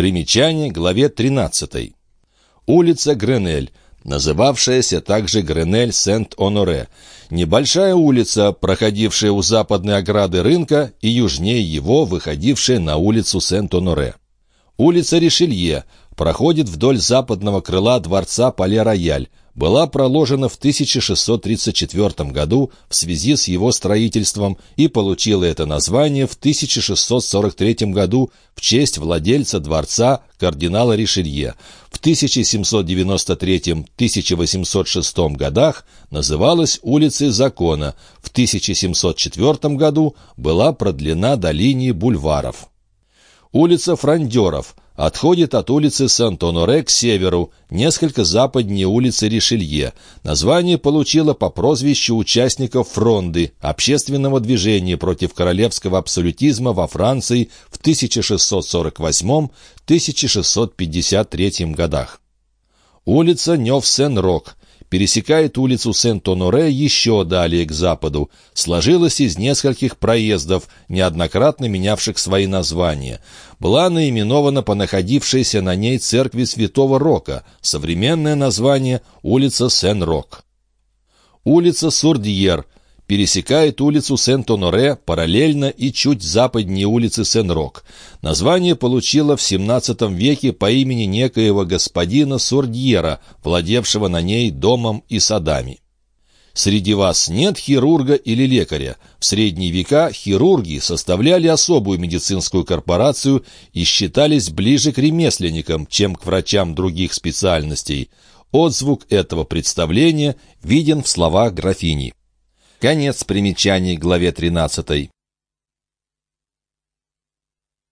Примечание главе 13. Улица Гренель, называвшаяся также Гренель Сент-Оноре. Небольшая улица, проходившая у западной ограды рынка и южнее его выходившая на улицу Сент-Оноре. Улица Ришелье проходит вдоль западного крыла дворца Пале-Рояль, была проложена в 1634 году в связи с его строительством и получила это название в 1643 году в честь владельца дворца кардинала Ришелье. В 1793-1806 годах называлась улицей Закона, в 1704 году была продлена до линии бульваров. Улица Франдеров отходит от улицы Сент-Оноре к северу, несколько западнее улицы Ришелье. Название получило по прозвищу участников фронды, общественного движения против королевского абсолютизма во Франции в 1648-1653 годах. Улица Нев-Сен-Рок пересекает улицу Сент-Оноре еще далее к западу, сложилась из нескольких проездов, неоднократно менявших свои названия. Была наименована по находившейся на ней церкви Святого Рока, современное название – улица Сен-Рок. Улица Сурдьер – пересекает улицу Сент-Оноре параллельно и чуть западнее улицы Сен-Рок. Название получило в XVII веке по имени некоего господина Сурдьера, владевшего на ней домом и садами. Среди вас нет хирурга или лекаря. В средние века хирурги составляли особую медицинскую корпорацию и считались ближе к ремесленникам, чем к врачам других специальностей. Отзвук этого представления виден в словах графини. Конец примечаний главе 13.